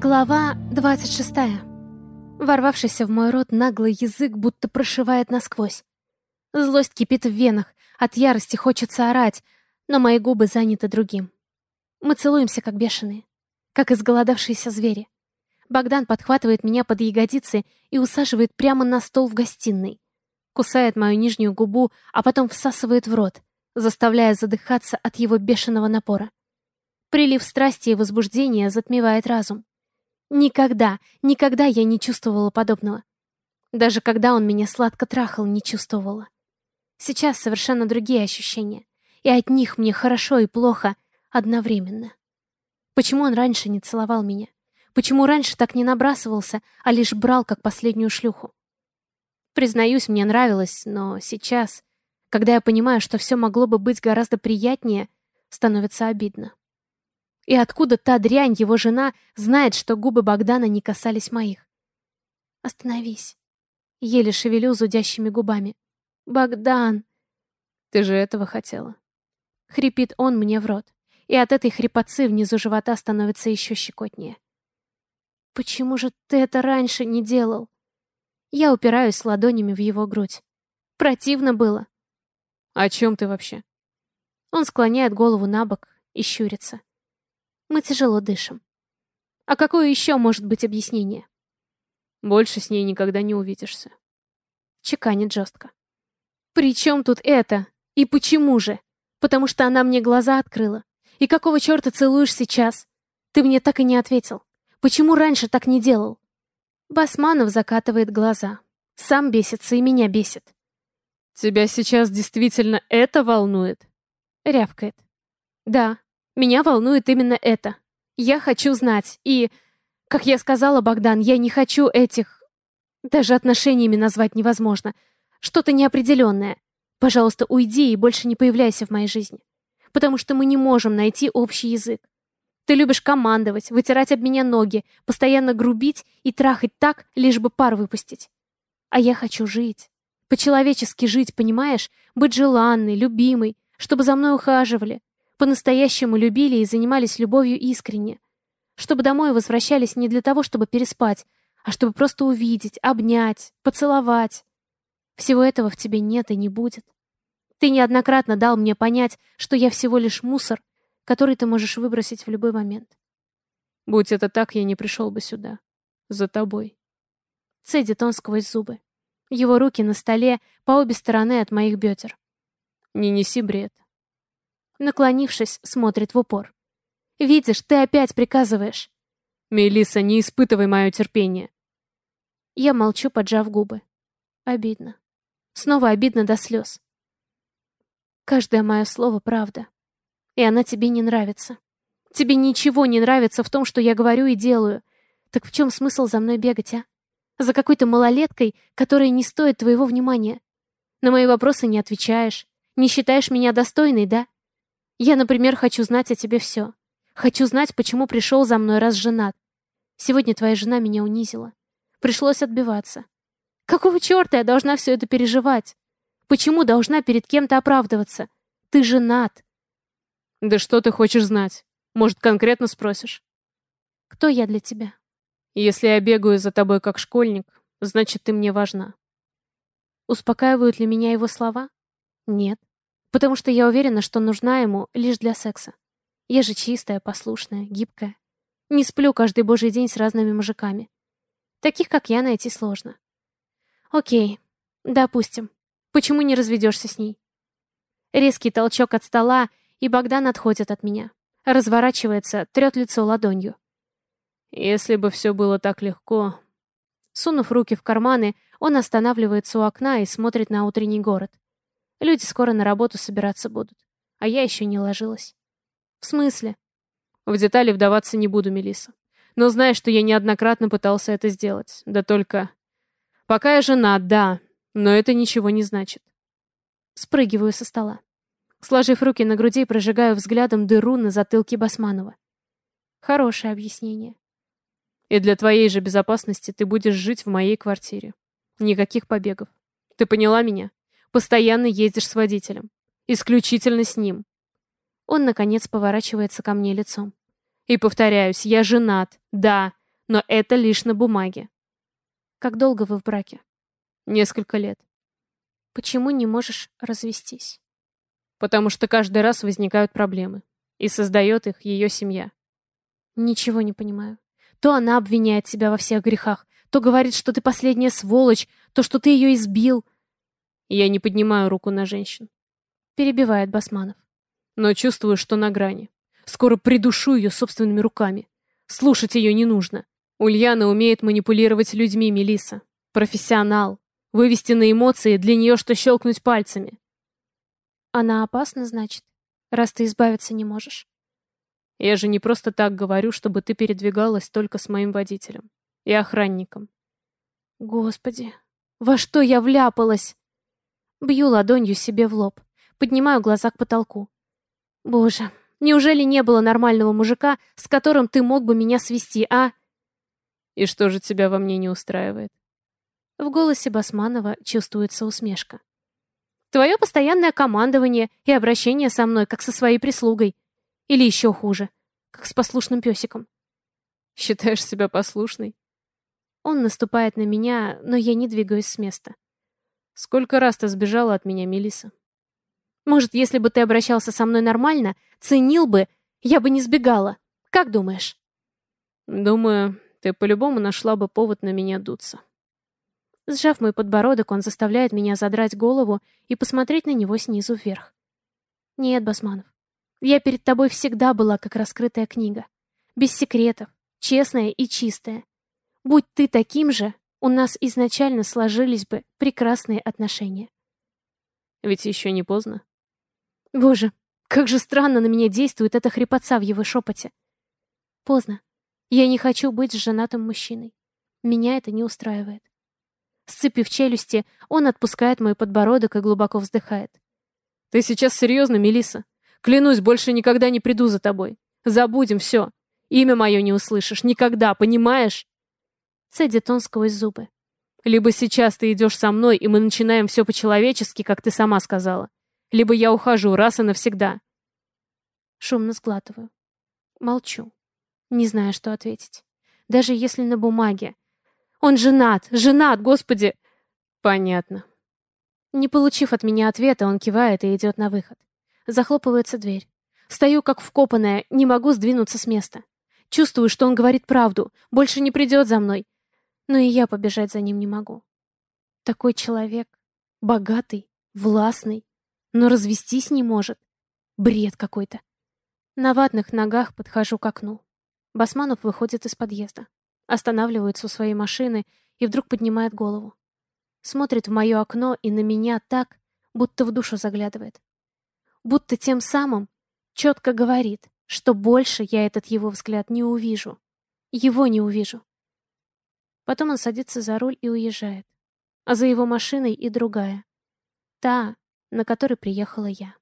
Глава 26. Ворвавшийся в мой рот наглый язык будто прошивает насквозь. Злость кипит в венах, от ярости хочется орать, но мои губы заняты другим. Мы целуемся, как бешеные, как изголодавшиеся звери. Богдан подхватывает меня под ягодицы и усаживает прямо на стол в гостиной. Кусает мою нижнюю губу, а потом всасывает в рот, заставляя задыхаться от его бешеного напора. Прилив страсти и возбуждения затмевает разум. Никогда, никогда я не чувствовала подобного. Даже когда он меня сладко трахал, не чувствовала. Сейчас совершенно другие ощущения, и от них мне хорошо и плохо одновременно. Почему он раньше не целовал меня? Почему раньше так не набрасывался, а лишь брал как последнюю шлюху? Признаюсь, мне нравилось, но сейчас, когда я понимаю, что все могло бы быть гораздо приятнее, становится обидно. И откуда та дрянь, его жена, знает, что губы Богдана не касались моих? Остановись. Еле шевелю зудящими губами. Богдан! Ты же этого хотела. Хрипит он мне в рот. И от этой хрипотцы внизу живота становится еще щекотнее. Почему же ты это раньше не делал? Я упираюсь ладонями в его грудь. Противно было. О чем ты вообще? Он склоняет голову на бок и щурится. Мы тяжело дышим. А какое еще может быть объяснение? Больше с ней никогда не увидишься. Чеканит жестко. При чем тут это? И почему же? Потому что она мне глаза открыла. И какого черта целуешь сейчас? Ты мне так и не ответил. Почему раньше так не делал? Басманов закатывает глаза. Сам бесится и меня бесит. Тебя сейчас действительно это волнует? Рявкает. Да, меня волнует именно это. Я хочу знать. И, как я сказала, Богдан, я не хочу этих... Даже отношениями назвать невозможно. Что-то неопределенное. Пожалуйста, уйди и больше не появляйся в моей жизни. Потому что мы не можем найти общий язык. Ты любишь командовать, вытирать об меня ноги, постоянно грубить и трахать так, лишь бы пар выпустить. А я хочу жить. По-человечески жить, понимаешь? Быть желанной, любимой, чтобы за мной ухаживали, по-настоящему любили и занимались любовью искренне. Чтобы домой возвращались не для того, чтобы переспать, а чтобы просто увидеть, обнять, поцеловать. Всего этого в тебе нет и не будет. Ты неоднократно дал мне понять, что я всего лишь мусор, который ты можешь выбросить в любой момент. Будь это так, я не пришел бы сюда. За тобой. Цедит он сквозь зубы. Его руки на столе по обе стороны от моих бедер. Не неси бред. Наклонившись, смотрит в упор. «Видишь, ты опять приказываешь!» Мелиса, не испытывай мое терпение!» Я молчу, поджав губы. Обидно. Снова обидно до слез. Каждое мое слово — правда. И она тебе не нравится. Тебе ничего не нравится в том, что я говорю и делаю. Так в чем смысл за мной бегать, а? За какой-то малолеткой, которая не стоит твоего внимания. На мои вопросы не отвечаешь. Не считаешь меня достойной, да? Я, например, хочу знать о тебе все. Хочу знать, почему пришел за мной, раз женат. Сегодня твоя жена меня унизила. Пришлось отбиваться. Какого черта я должна все это переживать? Почему должна перед кем-то оправдываться? Ты женат. Да что ты хочешь знать? Может, конкретно спросишь? Кто я для тебя? Если я бегаю за тобой как школьник, значит, ты мне важна. Успокаивают ли меня его слова? Нет. Потому что я уверена, что нужна ему лишь для секса. Я же чистая, послушная, гибкая. Не сплю каждый божий день с разными мужиками. Таких, как я, найти сложно. Окей, допустим. Почему не разведешься с ней? Резкий толчок от стола, и Богдан отходит от меня. Разворачивается, трет лицо ладонью. Если бы все было так легко... Сунув руки в карманы, он останавливается у окна и смотрит на утренний город. Люди скоро на работу собираться будут. А я еще не ложилась. В смысле? В детали вдаваться не буду, Мелиса. Но знаешь, что я неоднократно пытался это сделать. Да только... Пока я жена, да, но это ничего не значит. Спрыгиваю со стола. Сложив руки на груди, прожигаю взглядом дыру на затылке Басманова. Хорошее объяснение. И для твоей же безопасности ты будешь жить в моей квартире. Никаких побегов. Ты поняла меня? Постоянно ездишь с водителем. Исключительно с ним. Он, наконец, поворачивается ко мне лицом. И повторяюсь, я женат. Да, но это лишь на бумаге. Как долго вы в браке? Несколько лет. Почему не можешь развестись? Потому что каждый раз возникают проблемы. И создает их ее семья. Ничего не понимаю. То она обвиняет себя во всех грехах, то говорит, что ты последняя сволочь, то, что ты ее избил. Я не поднимаю руку на женщин. Перебивает Басманов. Но чувствую, что на грани. Скоро придушу ее собственными руками. Слушать ее не нужно. Ульяна умеет манипулировать людьми, Мелиса. Профессионал. Вывести на эмоции для нее, что щелкнуть пальцами. Она опасна, значит, раз ты избавиться не можешь. Я же не просто так говорю, чтобы ты передвигалась только с моим водителем и охранником. Господи, во что я вляпалась? Бью ладонью себе в лоб, поднимаю глаза к потолку. Боже, неужели не было нормального мужика, с которым ты мог бы меня свести, а? И что же тебя во мне не устраивает? В голосе Басманова чувствуется усмешка. Твое постоянное командование и обращение со мной, как со своей прислугой. Или еще хуже, как с послушным песиком. Считаешь себя послушной? Он наступает на меня, но я не двигаюсь с места. Сколько раз ты сбежала от меня, Мелиса? Может, если бы ты обращался со мной нормально, ценил бы, я бы не сбегала. Как думаешь? Думаю, ты по-любому нашла бы повод на меня дуться. Сжав мой подбородок, он заставляет меня задрать голову и посмотреть на него снизу вверх. Нет, Басманов, я перед тобой всегда была как раскрытая книга. Без секретов, честная и чистая. Будь ты таким же, у нас изначально сложились бы прекрасные отношения. Ведь еще не поздно. Боже, как же странно на меня действует эта хрипотца в его шепоте. Поздно. Я не хочу быть с женатым мужчиной. Меня это не устраивает. Сцепив челюсти, он отпускает мой подбородок и глубоко вздыхает. Ты сейчас серьезно, Мелиса? Клянусь, больше никогда не приду за тобой. Забудем все. Имя мое не услышишь. Никогда, понимаешь? Цедит он сквозь зубы. Либо сейчас ты идешь со мной, и мы начинаем все по-человечески, как ты сама сказала. Либо я ухожу раз и навсегда. Шумно сглатываю. Молчу. Не знаю, что ответить. Даже если на бумаге. Он женат, женат, господи! Понятно. Не получив от меня ответа, он кивает и идет на выход. Захлопывается дверь. Стою как вкопанная, не могу сдвинуться с места. Чувствую, что он говорит правду, больше не придет за мной. Но и я побежать за ним не могу. Такой человек, богатый, властный, но развестись не может. Бред какой-то. На ватных ногах подхожу к окну. Басманов выходит из подъезда. Останавливается у своей машины и вдруг поднимает голову. Смотрит в мое окно и на меня так, будто в душу заглядывает. Будто тем самым четко говорит, что больше я этот его взгляд не увижу. Его не увижу. Потом он садится за руль и уезжает. А за его машиной и другая. Та, на которой приехала я.